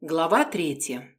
Глава третья.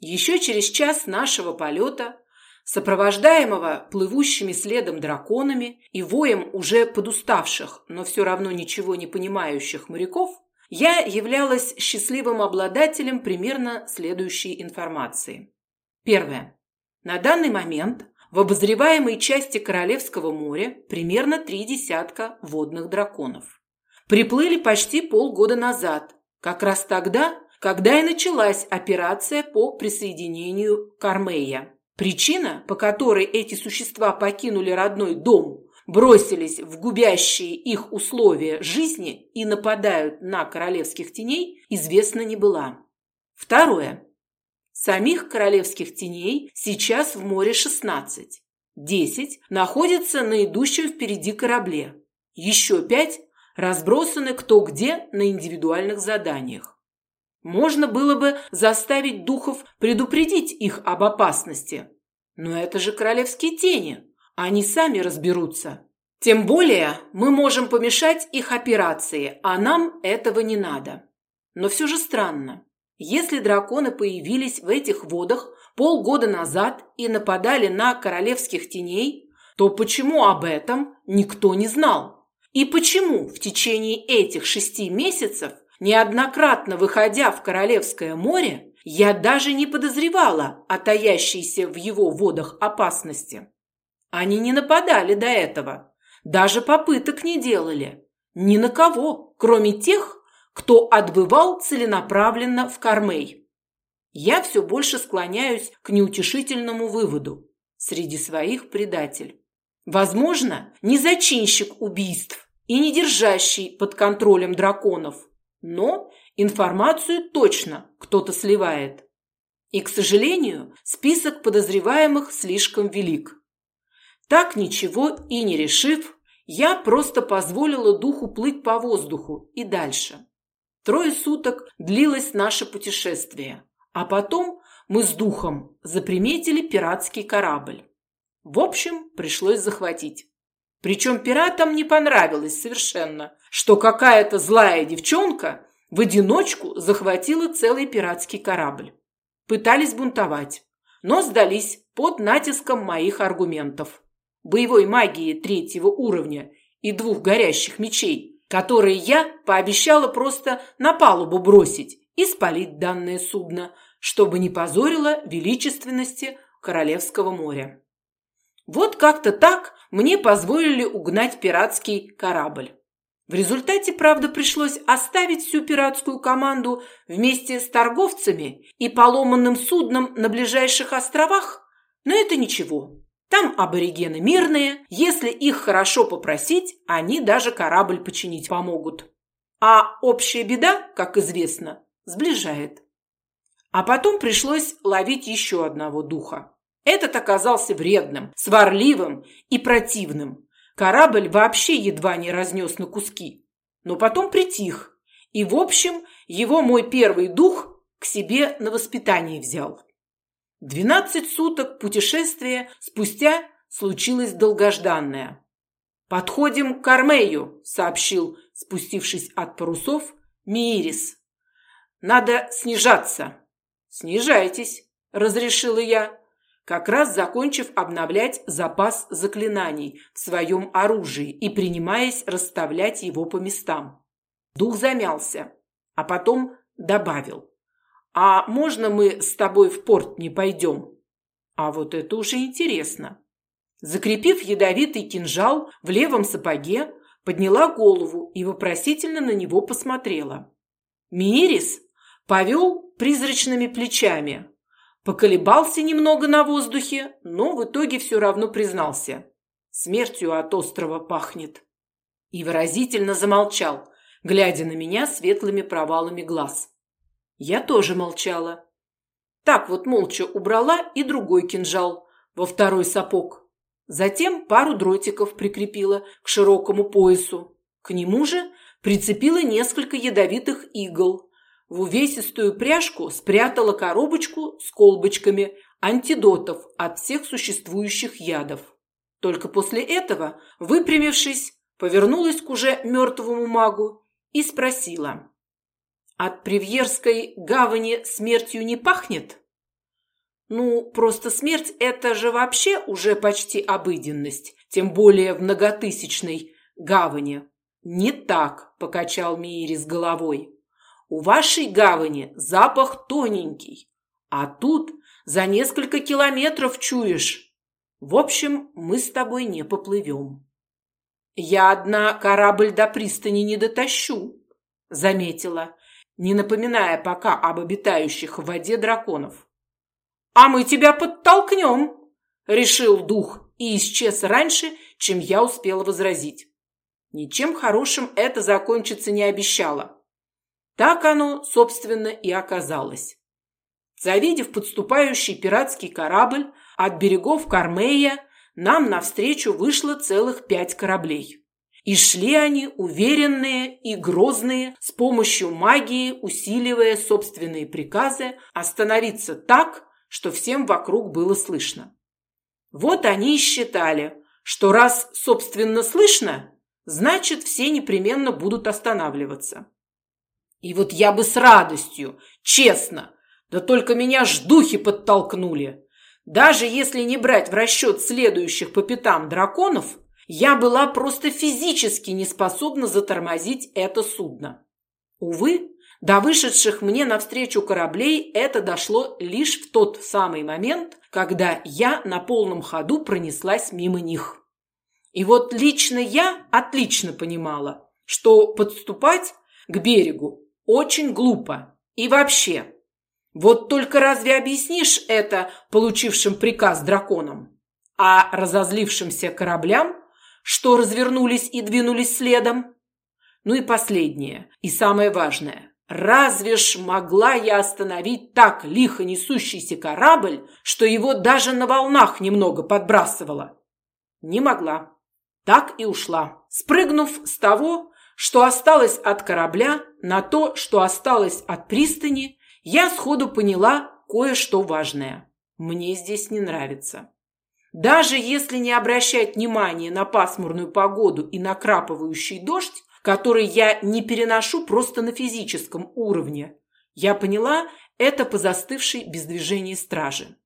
Еще через час нашего полета, сопровождаемого плывущими следом драконами и воем уже подуставших, но все равно ничего не понимающих моряков, я являлась счастливым обладателем примерно следующей информации. Первое. На данный момент в обозреваемой части Королевского моря примерно три десятка водных драконов. Приплыли почти полгода назад, как раз тогда, когда и началась операция по присоединению Кармея. Причина, по которой эти существа покинули родной дом, бросились в губящие их условия жизни и нападают на королевских теней, известна не была. Второе. Самих королевских теней сейчас в море 16. 10 находятся на идущем впереди корабле. Еще 5 разбросаны кто где на индивидуальных заданиях. Можно было бы заставить духов предупредить их об опасности. Но это же королевские тени. Они сами разберутся. Тем более мы можем помешать их операции, а нам этого не надо. Но все же странно. Если драконы появились в этих водах полгода назад и нападали на королевских теней, то почему об этом никто не знал? И почему в течение этих шести месяцев, неоднократно выходя в Королевское море, я даже не подозревала о таящейся в его водах опасности? Они не нападали до этого, даже попыток не делали. Ни на кого, кроме тех, кто отбывал целенаправленно в Кармей. Я все больше склоняюсь к неутешительному выводу. Среди своих предатель. Возможно, не зачинщик убийств и не держащий под контролем драконов, но информацию точно кто-то сливает. И, к сожалению, список подозреваемых слишком велик. Так ничего и не решив, я просто позволила духу плыть по воздуху и дальше. Трое суток длилось наше путешествие, а потом мы с духом заприметили пиратский корабль. В общем, пришлось захватить. Причем пиратам не понравилось совершенно, что какая-то злая девчонка в одиночку захватила целый пиратский корабль. Пытались бунтовать, но сдались под натиском моих аргументов. Боевой магии третьего уровня и двух горящих мечей которые я пообещала просто на палубу бросить и спалить данное судно, чтобы не позорило величественности Королевского моря. Вот как-то так мне позволили угнать пиратский корабль. В результате, правда, пришлось оставить всю пиратскую команду вместе с торговцами и поломанным судном на ближайших островах, но это ничего. Там аборигены мирные, если их хорошо попросить, они даже корабль починить помогут. А общая беда, как известно, сближает. А потом пришлось ловить еще одного духа. Этот оказался вредным, сварливым и противным. Корабль вообще едва не разнес на куски. Но потом притих. И, в общем, его мой первый дух к себе на воспитание взял. Двенадцать суток путешествия спустя случилось долгожданное. «Подходим к Армею», — сообщил, спустившись от парусов, Мирис. «Надо снижаться». «Снижайтесь», — разрешила я, как раз закончив обновлять запас заклинаний в своем оружии и принимаясь расставлять его по местам. Дух замялся, а потом добавил. «А можно мы с тобой в порт не пойдем?» А вот это уже интересно. Закрепив ядовитый кинжал в левом сапоге, подняла голову и вопросительно на него посмотрела. Мирис повел призрачными плечами, поколебался немного на воздухе, но в итоге все равно признался. Смертью от острова пахнет. И выразительно замолчал, глядя на меня светлыми провалами глаз. Я тоже молчала. Так вот молча убрала и другой кинжал во второй сапог. Затем пару дротиков прикрепила к широкому поясу. К нему же прицепила несколько ядовитых игл. В увесистую пряжку спрятала коробочку с колбочками антидотов от всех существующих ядов. Только после этого, выпрямившись, повернулась к уже мертвому магу и спросила. От Привьерской гавани смертью не пахнет? Ну, просто смерть – это же вообще уже почти обыденность, тем более в многотысячной гавани. Не так, покачал Мирис головой. У вашей гавани запах тоненький, а тут за несколько километров чуешь. В общем, мы с тобой не поплывем. Я одна корабль до пристани не дотащу, заметила, не напоминая пока об обитающих в воде драконов. «А мы тебя подтолкнем!» – решил дух и исчез раньше, чем я успела возразить. Ничем хорошим это закончиться не обещало. Так оно, собственно, и оказалось. Завидев подступающий пиратский корабль от берегов Кармея, нам навстречу вышло целых пять кораблей. И шли они уверенные и грозные, с помощью магии усиливая собственные приказы остановиться так, что всем вокруг было слышно. Вот они и считали, что раз, собственно, слышно, значит, все непременно будут останавливаться. И вот я бы с радостью, честно, да только меня ж духи подтолкнули. Даже если не брать в расчет следующих по пятам драконов, я была просто физически не способна затормозить это судно. Увы, до вышедших мне навстречу кораблей это дошло лишь в тот самый момент, когда я на полном ходу пронеслась мимо них. И вот лично я отлично понимала, что подступать к берегу очень глупо. И вообще, вот только разве объяснишь это получившим приказ драконам? А разозлившимся кораблям что развернулись и двинулись следом. Ну и последнее, и самое важное. Разве ж могла я остановить так лихо несущийся корабль, что его даже на волнах немного подбрасывало? Не могла. Так и ушла, спрыгнув с того, что осталось от корабля, на то, что осталось от пристани, я сходу поняла кое-что важное. Мне здесь не нравится. Даже если не обращать внимания на пасмурную погоду и накрапывающий дождь, который я не переношу просто на физическом уровне, я поняла это по застывшей без движения стражи.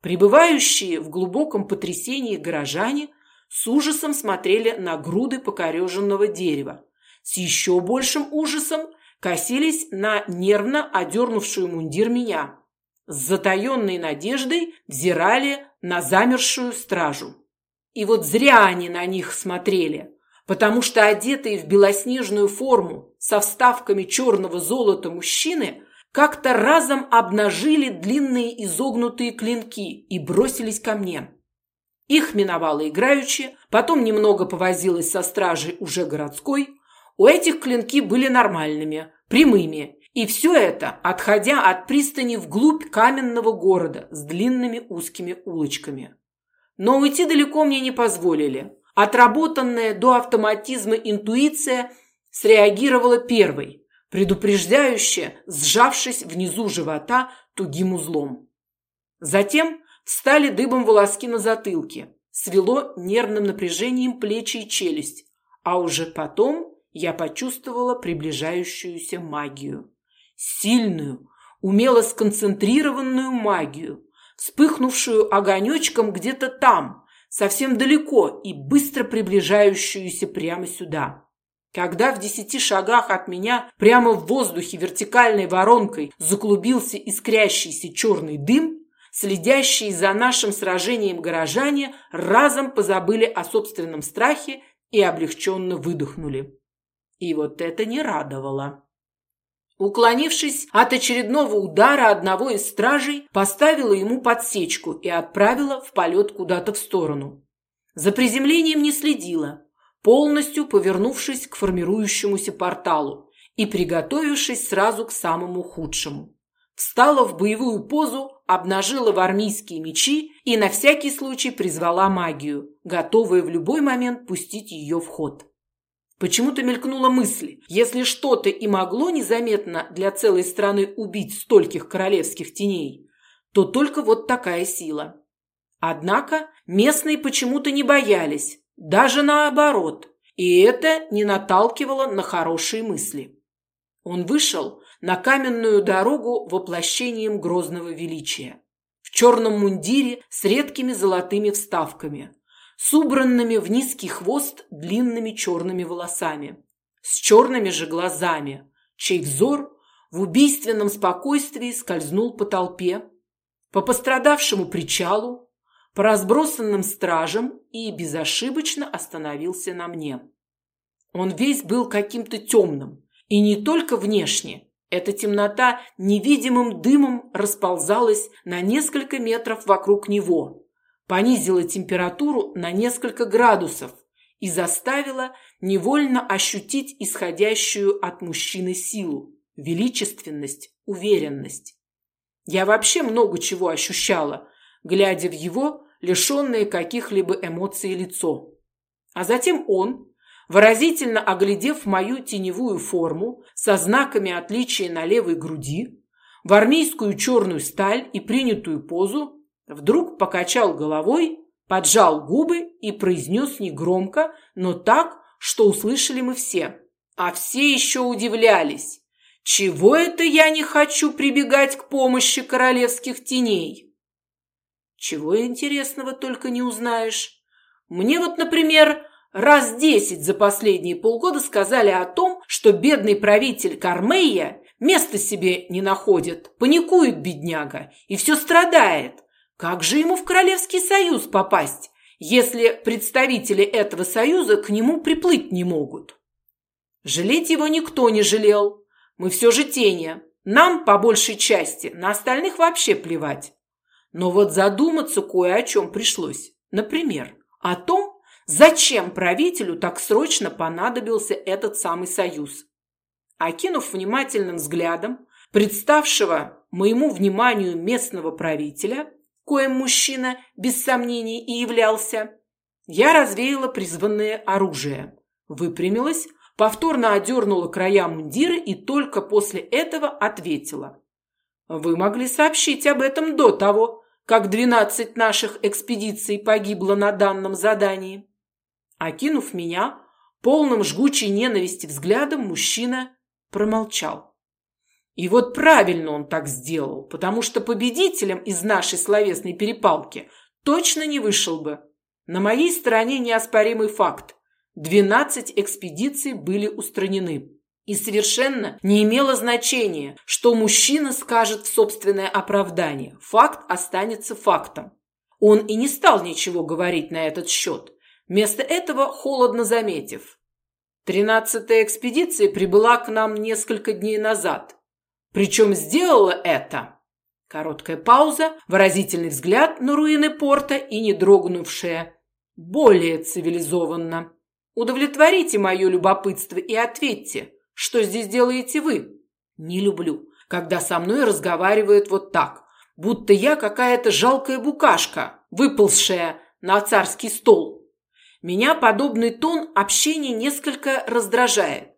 Прибывающие в глубоком потрясении горожане с ужасом смотрели на груды покореженного дерева. С еще большим ужасом косились на нервно одернувшую мундир меня. С затаенной надеждой взирали на замершую стражу. И вот зря они на них смотрели, потому что одетые в белоснежную форму со вставками черного золота мужчины как-то разом обнажили длинные изогнутые клинки и бросились ко мне. Их миновала играючи, потом немного повозилась со стражей уже городской. У этих клинки были нормальными, прямыми, и все это, отходя от пристани вглубь каменного города с длинными узкими улочками. Но уйти далеко мне не позволили. Отработанная до автоматизма интуиция среагировала первой, предупреждающе сжавшись внизу живота тугим узлом. Затем встали дыбом волоски на затылке, свело нервным напряжением плечи и челюсть, а уже потом я почувствовала приближающуюся магию сильную, умело сконцентрированную магию, вспыхнувшую огонечком где-то там, совсем далеко и быстро приближающуюся прямо сюда. Когда в десяти шагах от меня прямо в воздухе вертикальной воронкой заклубился искрящийся черный дым, следящие за нашим сражением горожане разом позабыли о собственном страхе и облегченно выдохнули. И вот это не радовало. Уклонившись от очередного удара одного из стражей, поставила ему подсечку и отправила в полет куда-то в сторону. За приземлением не следила, полностью повернувшись к формирующемуся порталу и приготовившись сразу к самому худшему. Встала в боевую позу, обнажила вармийские мечи и на всякий случай призвала магию, готовая в любой момент пустить ее в ход. Почему-то мелькнула мысль, если что-то и могло незаметно для целой страны убить стольких королевских теней, то только вот такая сила. Однако местные почему-то не боялись, даже наоборот, и это не наталкивало на хорошие мысли. Он вышел на каменную дорогу воплощением грозного величия. В черном мундире с редкими золотыми вставками, с убранными в низкий хвост длинными черными волосами, с черными же глазами, чей взор в убийственном спокойствии скользнул по толпе, по пострадавшему причалу, по разбросанным стражам и безошибочно остановился на мне. Он весь был каким-то темным, и не только внешне. Эта темнота невидимым дымом расползалась на несколько метров вокруг него, понизила температуру на несколько градусов и заставила невольно ощутить исходящую от мужчины силу, величественность, уверенность. Я вообще много чего ощущала, глядя в его лишенное каких-либо эмоций лицо. А затем он, выразительно оглядев мою теневую форму со знаками отличия на левой груди, в армейскую черную сталь и принятую позу, вдруг покачал головой, поджал губы и произнес негромко, но так, что услышали мы все. А все еще удивлялись. Чего это я не хочу прибегать к помощи королевских теней? Чего интересного только не узнаешь. Мне вот, например, раз десять за последние полгода сказали о том, что бедный правитель Кармея места себе не находит, паникует бедняга и все страдает. Как же ему в Королевский союз попасть, если представители этого союза к нему приплыть не могут? Жалеть его никто не жалел, мы все же тени. Нам, по большей части, на остальных вообще плевать. Но вот задуматься кое о чем пришлось. Например, о том, зачем правителю так срочно понадобился этот самый союз. Окинув внимательным взглядом представшего моему вниманию местного правителя, коим мужчина без сомнений и являлся, я развеяла призванное оружие, выпрямилась, повторно одернула края мундира и только после этого ответила. «Вы могли сообщить об этом до того, как двенадцать наших экспедиций погибло на данном задании». Окинув меня, полным жгучей ненависти взглядом, мужчина промолчал. И вот правильно он так сделал, потому что победителем из нашей словесной перепалки точно не вышел бы. На моей стороне неоспоримый факт. 12 экспедиций были устранены. И совершенно не имело значения, что мужчина скажет в собственное оправдание. Факт останется фактом. Он и не стал ничего говорить на этот счет. Вместо этого холодно заметив. Тринадцатая экспедиция прибыла к нам несколько дней назад. Причем сделала это... Короткая пауза, выразительный взгляд на руины порта и не дрогнувшая. Более цивилизованно. Удовлетворите мое любопытство и ответьте, что здесь делаете вы? Не люблю, когда со мной разговаривают вот так, будто я какая-то жалкая букашка, выползшая на царский стол. Меня подобный тон общения несколько раздражает.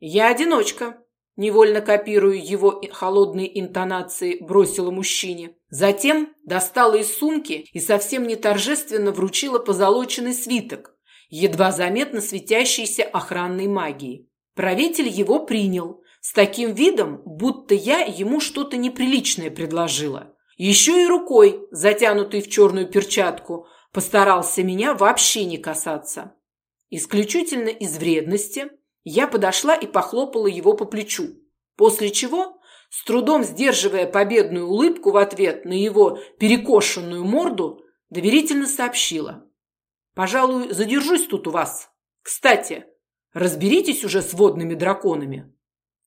Я одиночка, невольно копирую его холодные интонации, бросила мужчине. Затем достала из сумки и совсем не торжественно вручила позолоченный свиток, едва заметно светящейся охранной магией. Правитель его принял, с таким видом, будто я ему что-то неприличное предложила. Еще и рукой, затянутой в черную перчатку, постарался меня вообще не касаться. Исключительно из вредности я подошла и похлопала его по плечу, после чего, с трудом сдерживая победную улыбку в ответ на его перекошенную морду, доверительно сообщила. Пожалуй, задержусь тут у вас. Кстати, разберитесь уже с водными драконами.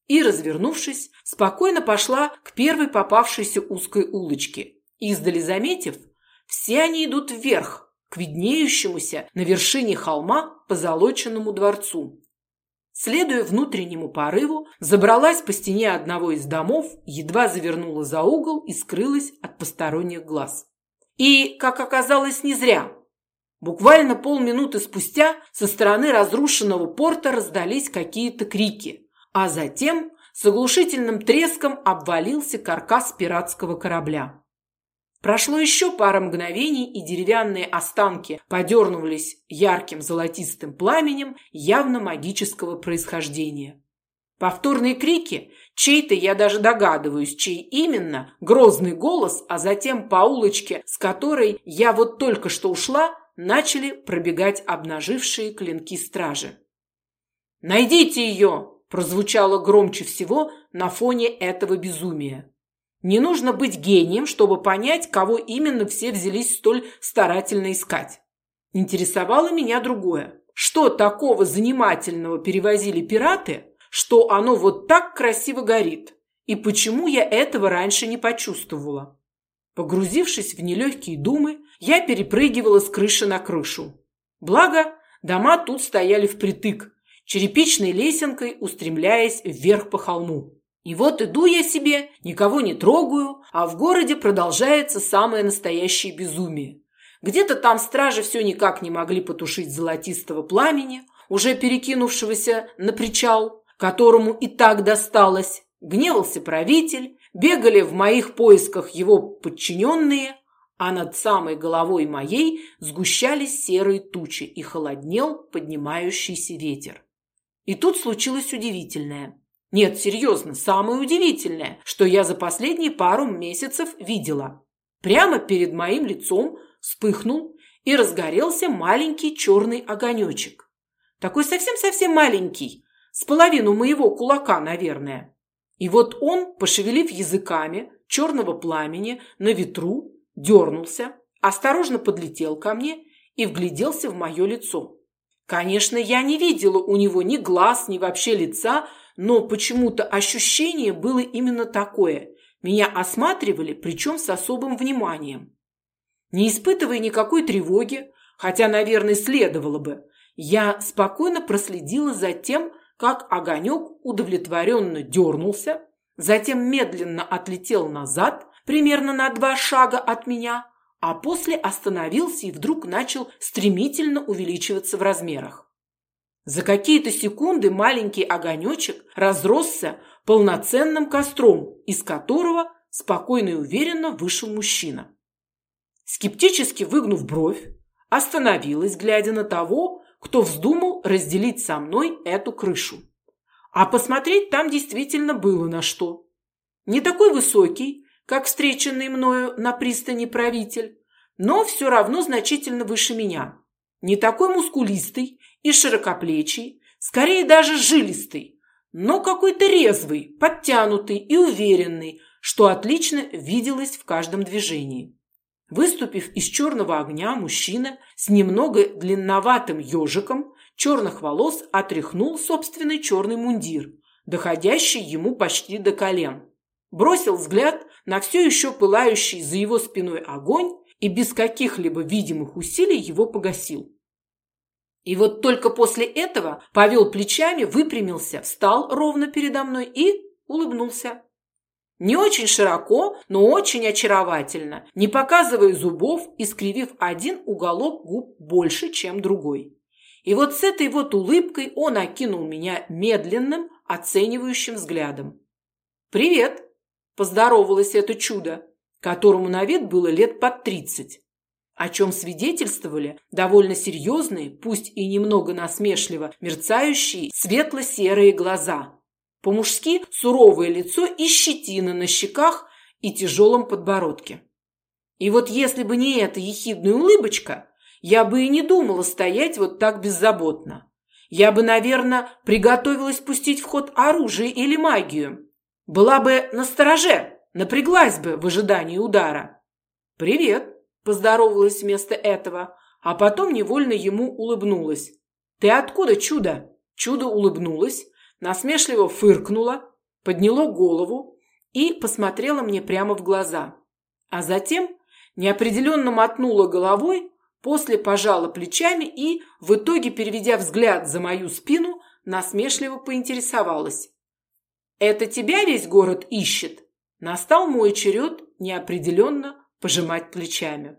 И, развернувшись, спокойно пошла к первой попавшейся узкой улочке. Издали заметив, все они идут вверх, к виднеющемуся на вершине холма позолоченному дворцу. Следуя внутреннему порыву, забралась по стене одного из домов, едва завернула за угол и скрылась от посторонних глаз. И, как оказалось, не зря. Буквально полминуты спустя со стороны разрушенного порта раздались какие-то крики, а затем с оглушительным треском обвалился каркас пиратского корабля. Прошло еще пара мгновений, и деревянные останки подернулись ярким золотистым пламенем явно магического происхождения. Повторные крики, Чей-то я даже догадываюсь, чей именно, грозный голос, а затем по улочке, с которой я вот только что ушла, начали пробегать обнажившие клинки стражи. «Найдите ее!» – прозвучало громче всего на фоне этого безумия. Не нужно быть гением, чтобы понять, кого именно все взялись столь старательно искать. Интересовало меня другое. Что такого занимательного перевозили пираты, что оно вот так красиво горит? И почему я этого раньше не почувствовала? Погрузившись в нелегкие думы, я перепрыгивала с крыши на крышу. Благо, дома тут стояли впритык, черепичной лесенкой устремляясь вверх по холму. И вот иду я себе, никого не трогаю, а в городе продолжается самое настоящее безумие. Где-то там стражи все никак не могли потушить золотистого пламени, уже перекинувшегося на причал, которому и так досталось. Гневался правитель, бегали в моих поисках его подчиненные, а над самой головой моей сгущались серые тучи и холоднел поднимающийся ветер. И тут случилось удивительное. Нет, серьезно, самое удивительное, что я за последние пару месяцев видела. Прямо перед моим лицом вспыхнул и разгорелся маленький черный огонечек. Такой совсем-совсем маленький, с половину моего кулака, наверное. И вот он, пошевелив языками черного пламени на ветру, дернулся, осторожно подлетел ко мне и вгляделся в мое лицо. Конечно, я не видела у него ни глаз, ни вообще лица, но почему-то ощущение было именно такое. Меня осматривали, причем с особым вниманием. Не испытывая никакой тревоги, хотя, наверное, следовало бы, я спокойно проследила за тем, как огонек удовлетворенно дернулся, затем медленно отлетел назад, примерно на два шага от меня, а после остановился и вдруг начал стремительно увеличиваться в размерах. За какие-то секунды маленький огонечек разросся полноценным костром, из которого спокойно и уверенно вышел мужчина. Скептически выгнув бровь, остановилась, глядя на того, кто вздумал разделить со мной эту крышу. А посмотреть там действительно было на что. Не такой высокий, как встреченный мною на пристани правитель, но все равно значительно выше меня. Не такой мускулистый и широкоплечий, скорее даже жилистый, но какой-то резвый, подтянутый и уверенный, что отлично виделось в каждом движении. Выступив из черного огня, мужчина с немного длинноватым ежиком черных волос отряхнул собственный черный мундир, доходящий ему почти до колен бросил взгляд на все еще пылающий за его спиной огонь и без каких-либо видимых усилий его погасил. И вот только после этого повел плечами, выпрямился, встал ровно передо мной и улыбнулся. Не очень широко, но очень очаровательно, не показывая зубов и скривив один уголок губ больше, чем другой. И вот с этой вот улыбкой он окинул меня медленным, оценивающим взглядом. «Привет!» Поздоровалось это чудо, которому на вид было лет под тридцать, о чем свидетельствовали довольно серьезные, пусть и немного насмешливо мерцающие светло-серые глаза, по-мужски суровое лицо и щетина на щеках и тяжелом подбородке. И вот если бы не эта ехидная улыбочка, я бы и не думала стоять вот так беззаботно. Я бы, наверное, приготовилась пустить в ход оружие или магию, была бы на стороже, напряглась бы в ожидании удара. «Привет», – поздоровалась вместо этого, а потом невольно ему улыбнулась. «Ты откуда, чудо?» Чудо улыбнулась, насмешливо фыркнула, подняло голову и посмотрела мне прямо в глаза. А затем неопределенно мотнула головой, после пожала плечами и, в итоге, переведя взгляд за мою спину, насмешливо поинтересовалась. Это тебя весь город ищет? Настал мой черед неопределенно пожимать плечами.